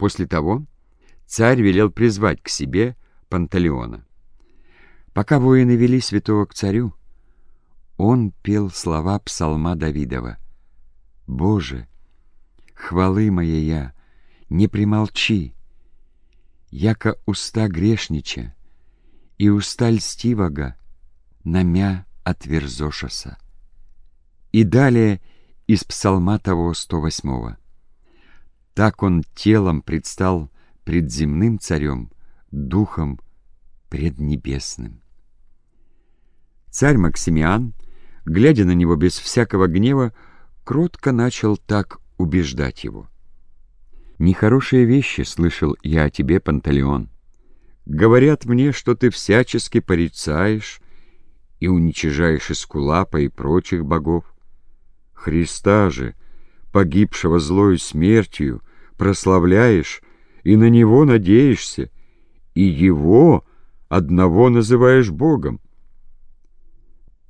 После того царь велел призвать к себе Панталеона. Пока воины вели святого к царю, он пел слова псалма Давидова. «Боже, хвалы моя, не примолчи, яко уста грешнича и уста льстивого намя отверзошася». И далее из псалма того 108 Так он телом предстал пред земным царем, духом преднебесным. Царь Максимиан, глядя на него без всякого гнева, кротко начал так убеждать его. «Нехорошие вещи слышал я о тебе, Панталеон. Говорят мне, что ты всячески порицаешь и уничижаешь Искулапа и прочих богов. Христа же, погибшего злою смертью, прославляешь и на Него надеешься, и Его одного называешь Богом.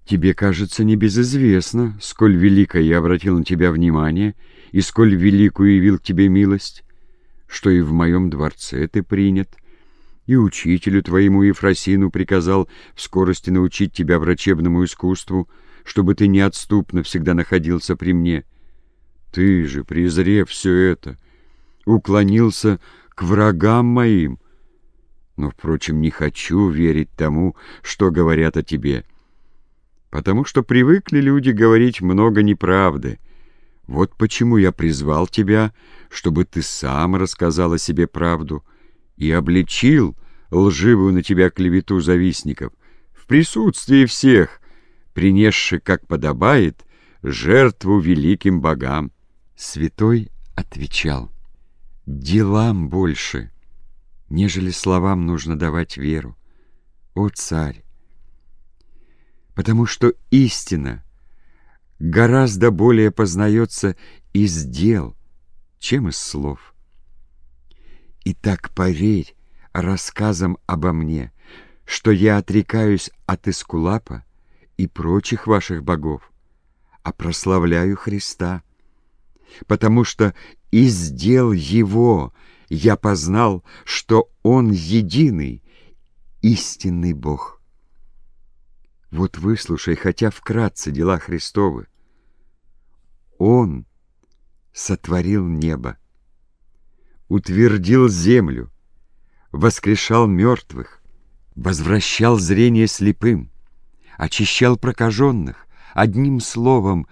Тебе, кажется, небезызвестно, сколь великое я обратил на тебя внимание и сколь великую явил тебе милость, что и в моем дворце ты принят, и учителю твоему Ефросину приказал в скорости научить тебя врачебному искусству, чтобы ты неотступно всегда находился при мне. Ты же, презрев все это, уклонился к врагам моим. Но, впрочем, не хочу верить тому, что говорят о тебе, потому что привыкли люди говорить много неправды. Вот почему я призвал тебя, чтобы ты сам рассказал о себе правду и обличил лживую на тебя клевету завистников в присутствии всех, принесши, как подобает, жертву великим богам. Святой отвечал, «Делам больше, нежели словам нужно давать веру. О, царь! Потому что истина гораздо более познается из дел, чем из слов. Итак, поверь рассказам обо мне, что я отрекаюсь от Искулапа, и прочих ваших богов, а прославляю Христа, потому что из дел Его я познал, что Он единый, истинный Бог. Вот выслушай, хотя вкратце дела Христовы. Он сотворил небо, утвердил землю, воскрешал мертвых, возвращал зрение слепым, очищал прокаженных, одним словом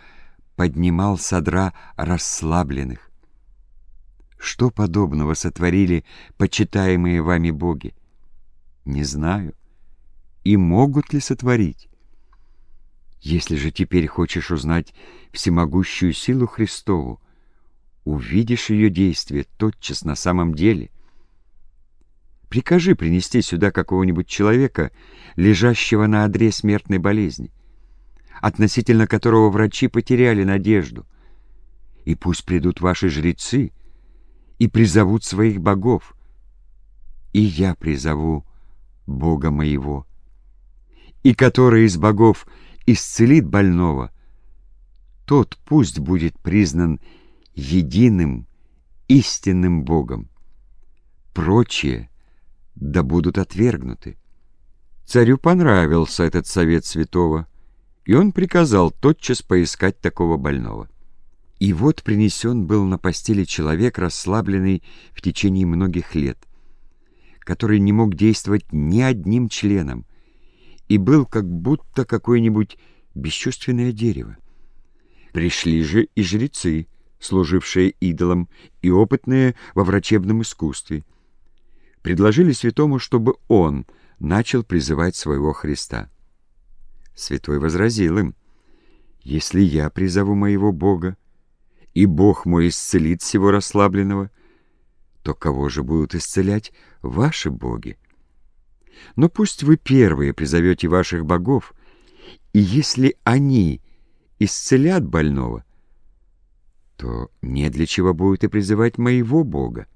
поднимал содра расслабленных. Что подобного сотворили почитаемые вами боги? Не знаю. И могут ли сотворить? Если же теперь хочешь узнать всемогущую силу Христову, увидишь ее действие тотчас на самом деле — Прикажи принести сюда какого-нибудь человека, лежащего на одре смертной болезни, относительно которого врачи потеряли надежду. И пусть придут ваши жрецы и призовут своих богов. И я призову Бога моего. И который из богов исцелит больного, тот пусть будет признан единым, истинным Богом. Прочее — да будут отвергнуты. Царю понравился этот совет святого, и он приказал тотчас поискать такого больного. И вот принесен был на постели человек, расслабленный в течение многих лет, который не мог действовать ни одним членом и был как будто какое-нибудь бесчувственное дерево. Пришли же и жрецы, служившие идолам, и опытные во врачебном искусстве — предложили святому, чтобы он начал призывать своего Христа. Святой возразил им, «Если я призову моего Бога, и Бог мой исцелит всего расслабленного, то кого же будут исцелять ваши боги? Но пусть вы первые призовете ваших богов, и если они исцелят больного, то не для чего будет и призывать моего Бога.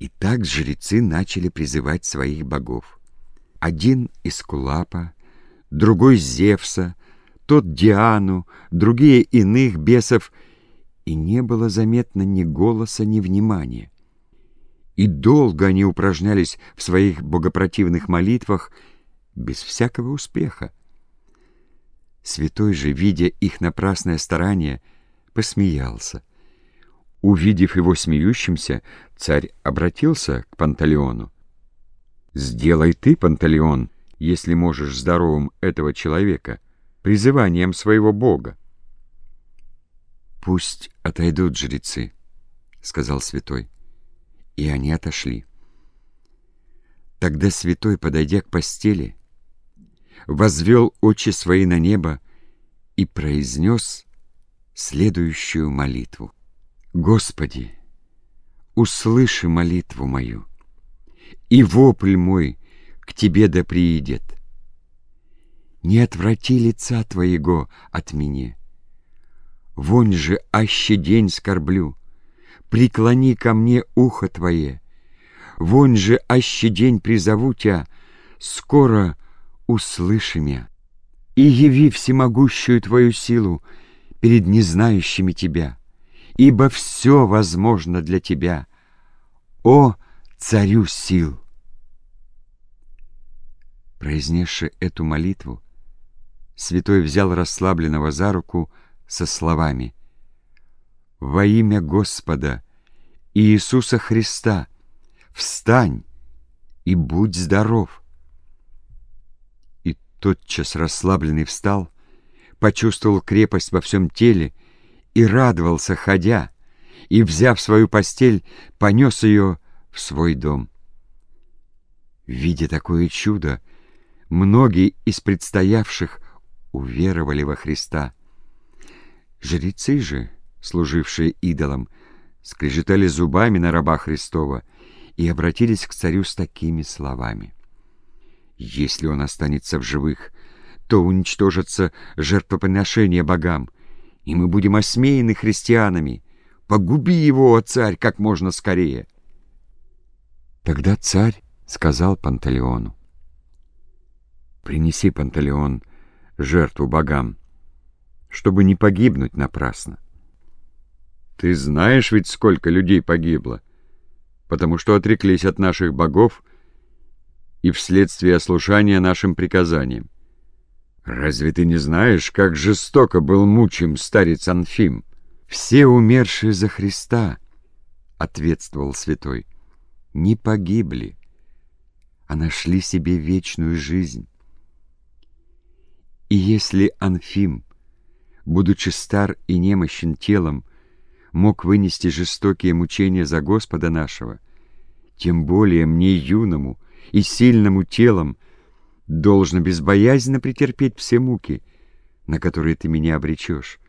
И так жрецы начали призывать своих богов. Один из Кулапа, другой Зевса, тот Диану, другие иных бесов, и не было заметно ни голоса, ни внимания. И долго они упражнялись в своих богопротивных молитвах без всякого успеха. Святой же, видя их напрасное старание, посмеялся. Увидев его смеющимся, царь обратился к Панталеону. «Сделай ты, Панталеон, если можешь здоровым этого человека, призыванием своего бога». «Пусть отойдут жрецы», — сказал святой. И они отошли. Тогда святой, подойдя к постели, возвел очи свои на небо и произнес следующую молитву. «Господи, услыши молитву мою, и вопль мой к Тебе да приидет. Не отврати лица Твоего от меня. Вонь же аще день скорблю, преклони ко мне ухо Твое. Вонь же аще день призову Тебя, скоро услыши меня. И яви всемогущую Твою силу перед незнающими Тебя, ибо все возможно для Тебя. О, Царю сил! Произнесши эту молитву, святой взял расслабленного за руку со словами «Во имя Господа Иисуса Христа встань и будь здоров!» И тотчас расслабленный встал, почувствовал крепость во всем теле и радовался, ходя, и, взяв свою постель, понес ее в свой дом. Видя такое чудо, многие из предстоявших уверовали во Христа. Жрецы же, служившие идолам, скрежетали зубами на раба Христова и обратились к царю с такими словами. «Если он останется в живых, то уничтожится жертвоприношение богам, и мы будем осмеяны христианами. Погуби его, о царь, как можно скорее!» Тогда царь сказал Пантелеону, «Принеси, Пантелеон, жертву богам, чтобы не погибнуть напрасно». «Ты знаешь ведь, сколько людей погибло, потому что отреклись от наших богов и вследствие ослушания нашим приказаниям. Разве ты не знаешь, как жестоко был мучим старец Анфим?» «Все умершие за Христа», — ответствовал святой, — не погибли, а нашли себе вечную жизнь. И если Анфим, будучи стар и немощен телом, мог вынести жестокие мучения за Господа нашего, тем более мне юному и сильному телом должно безбоязненно претерпеть все муки, на которые ты меня обречешь.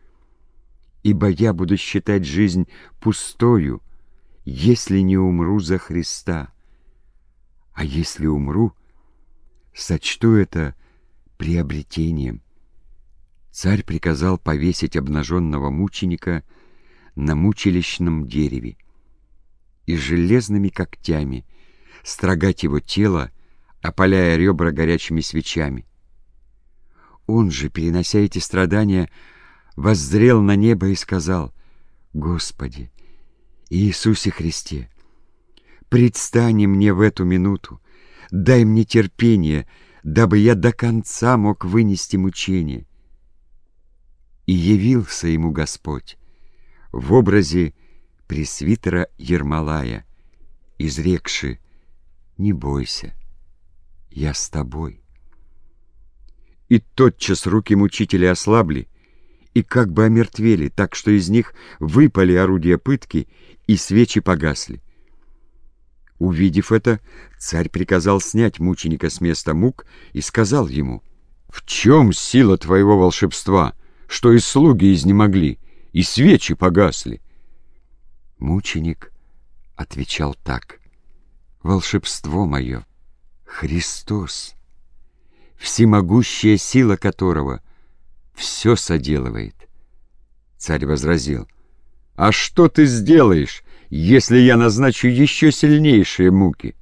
Ибо я буду считать жизнь пустою, если не умру за Христа. А если умру, сочту это приобретением. Царь приказал повесить обнаженного мученика на мучилищном дереве и железными когтями строгать его тело, опаляя ребра горячими свечами. Он же, перенося эти страдания, воззрел на небо и сказал, «Господи, Иисусе Христе, предстани мне в эту минуту, дай мне терпение, дабы я до конца мог вынести мучение. И явился ему Господь в образе пресвитера Ермолая, изрекши «Не бойся, я с тобой». И тотчас руки мучителя ослабли, и как бы омертвели, так что из них выпали орудия пытки, и свечи погасли. Увидев это, царь приказал снять мученика с места мук и сказал ему, «В чем сила твоего волшебства, что и слуги изнемогли, и свечи погасли?» Мученик отвечал так, «Волшебство мое — Христос, всемогущая сила которого — все соделывает. Царь возразил, «А что ты сделаешь, если я назначу еще сильнейшие муки?»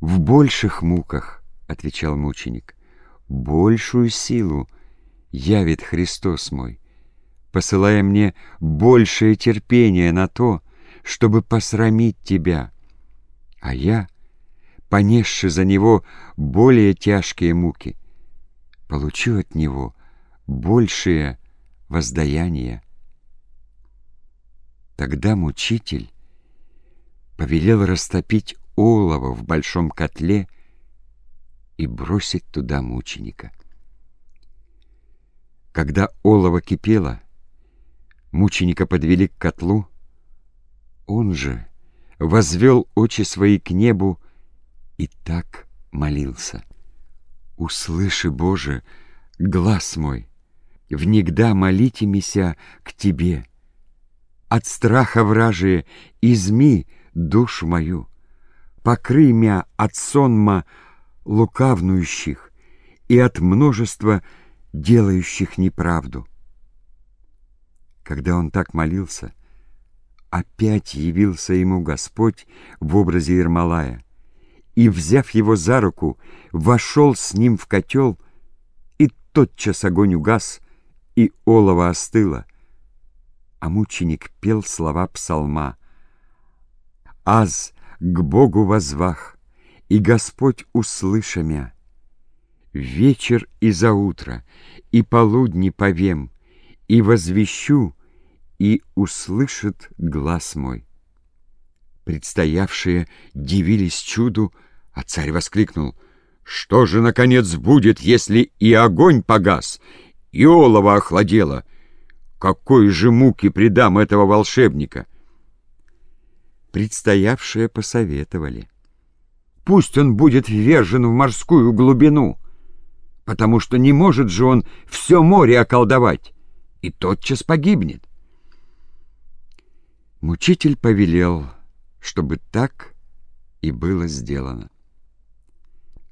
«В больших муках, — отвечал мученик, — большую силу явит Христос мой, посылая мне большее терпение на то, чтобы посрамить тебя, а я, понесши за него более тяжкие муки, получу от него большее воздаяние. Тогда мучитель повелел растопить олово в большом котле и бросить туда мученика. Когда олово кипело, мученика подвели к котлу, он же возвел очи свои к небу и так молился. «Услыши, Боже, глаз мой, внегда молите мися к Тебе. От страха вражие изми душу мою, покрый мя от сонма лукавнующих и от множества делающих неправду». Когда он так молился, опять явился ему Господь в образе Ермолая и, взяв его за руку, вошел с ним в котел, и тотчас огонь угас, и олово остыло. А мученик пел слова псалма. «Аз к Богу возвах, и Господь услыша мя. Вечер и заутро, и полудни повем, и возвещу, и услышит глаз мой». Предстоявшие дивились чуду, а царь воскликнул, «Что же, наконец, будет, если и огонь погас, и олово охладело? Какой же муки предам этого волшебника?» Предстоявшие посоветовали. «Пусть он будет ввержен в морскую глубину, потому что не может же он все море околдовать, и тотчас погибнет». Мучитель повелел — чтобы так и было сделано.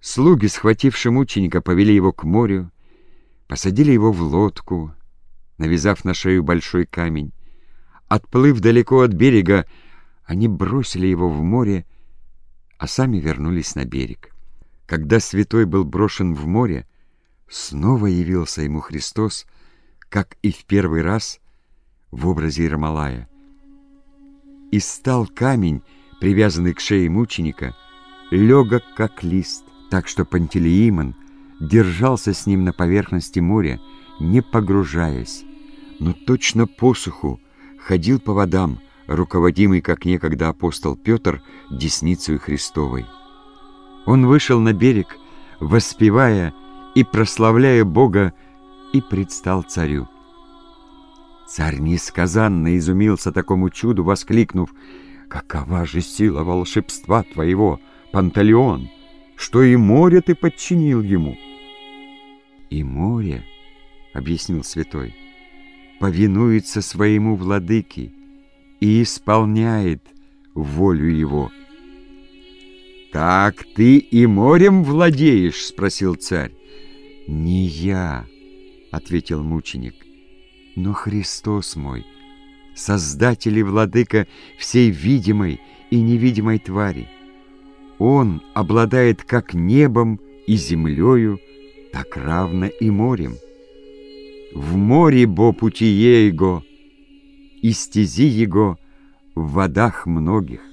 Слуги, схвативши мученика, повели его к морю, посадили его в лодку, навязав на шею большой камень. Отплыв далеко от берега, они бросили его в море, а сами вернулись на берег. Когда святой был брошен в море, снова явился ему Христос, как и в первый раз в образе Ермолая и стал камень, привязанный к шее мученика, легок как лист, так что Пантелеимон держался с ним на поверхности моря, не погружаясь, но точно посуху ходил по водам, руководимый, как некогда апостол Петр, десницей Христовой. Он вышел на берег, воспевая и прославляя Бога, и предстал царю. Царь несказанно изумился такому чуду, воскликнув, «Какова же сила волшебства твоего, Панталеон, что и море ты подчинил ему!» «И море, — объяснил святой, — повинуется своему владыке и исполняет волю его». «Так ты и морем владеешь?» — спросил царь. «Не я», — ответил мученик, — но Христос мой, Создатель и Владыка всей видимой и невидимой твари, Он обладает как небом и землею, так равно и морем. В море бо пути Его, и стези Его в водах многих.